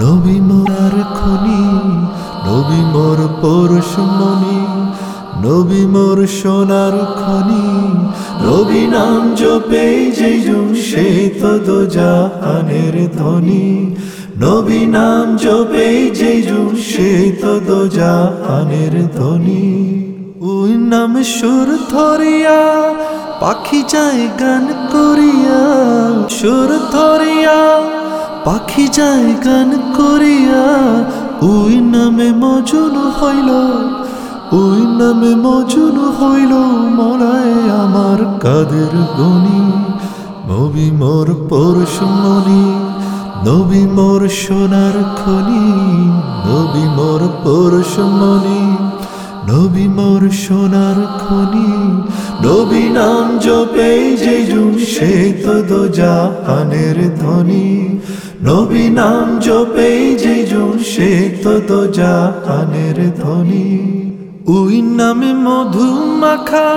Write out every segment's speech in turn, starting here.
نبی مورار کن نبی مور پورش منی نبی مور سونار کن روی نام جو پی جی تو دو جا ہان دھونی نبی نام جو پی جو شی تو دو جا ہان دھونی سور تھوریا پاخی چائے گان کر سور تھوریا گانیا نام مجھ نامے مجھے کدھر گنی نبی مور پورش منی نبی مور سونارش منی نبی مور سونار نوی نام جو پے جیجو شی تو دو جا ہنر دھونی نوبی نام جو پے جیجو شی تو دو جا ہنر دھونی ائنام مدھو مکھا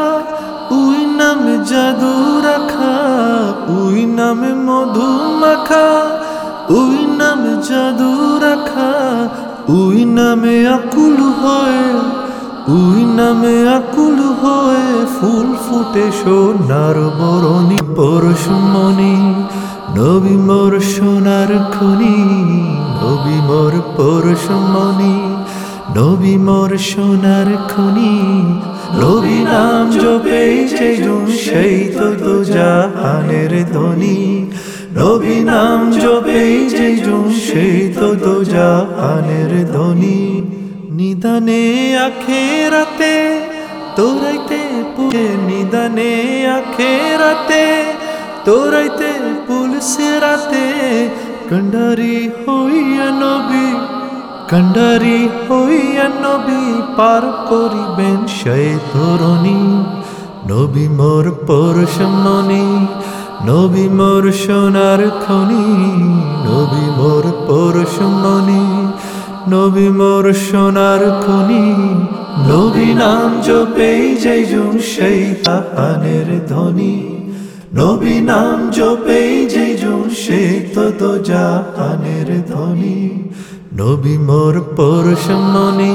ائن میں جادو رکھا ائن میں مدھ مکھا ائن جادو رکھا ائن میں اکول ہوئے ائن میں اکول فل فوٹے سوار مورنی پورسمنی نوی مور سونارونر نبی نام جو پی جی تو جا آنے دھونی نبی نام جو پی جی تو جا آنے دے آخر تورانے سے مور سونار تھنی مور پور سمنی نبی مور سونار تھنی نبی نام جو پے جیجو شیتا پانے دھونی نبی نام جو پے جیجو شی تو جا پانے دھونی نبی مور پورس منی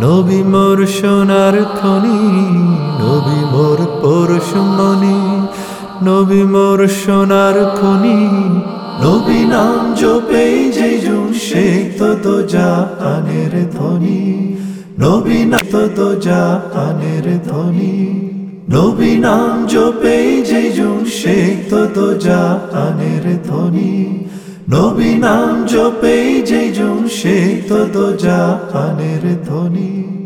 نوی مور سونار تھنی نوی مور پورس منی نوی مور سنار تھنی نبی نام جو پے جیجو شی تو دو جا پانے دھونی تو دو جا کان دھونی نوبی نام جو پی جی جم شے تو جا کانے دھونی نوبی نام جو پی جی جم شے تو دا کانے دھونی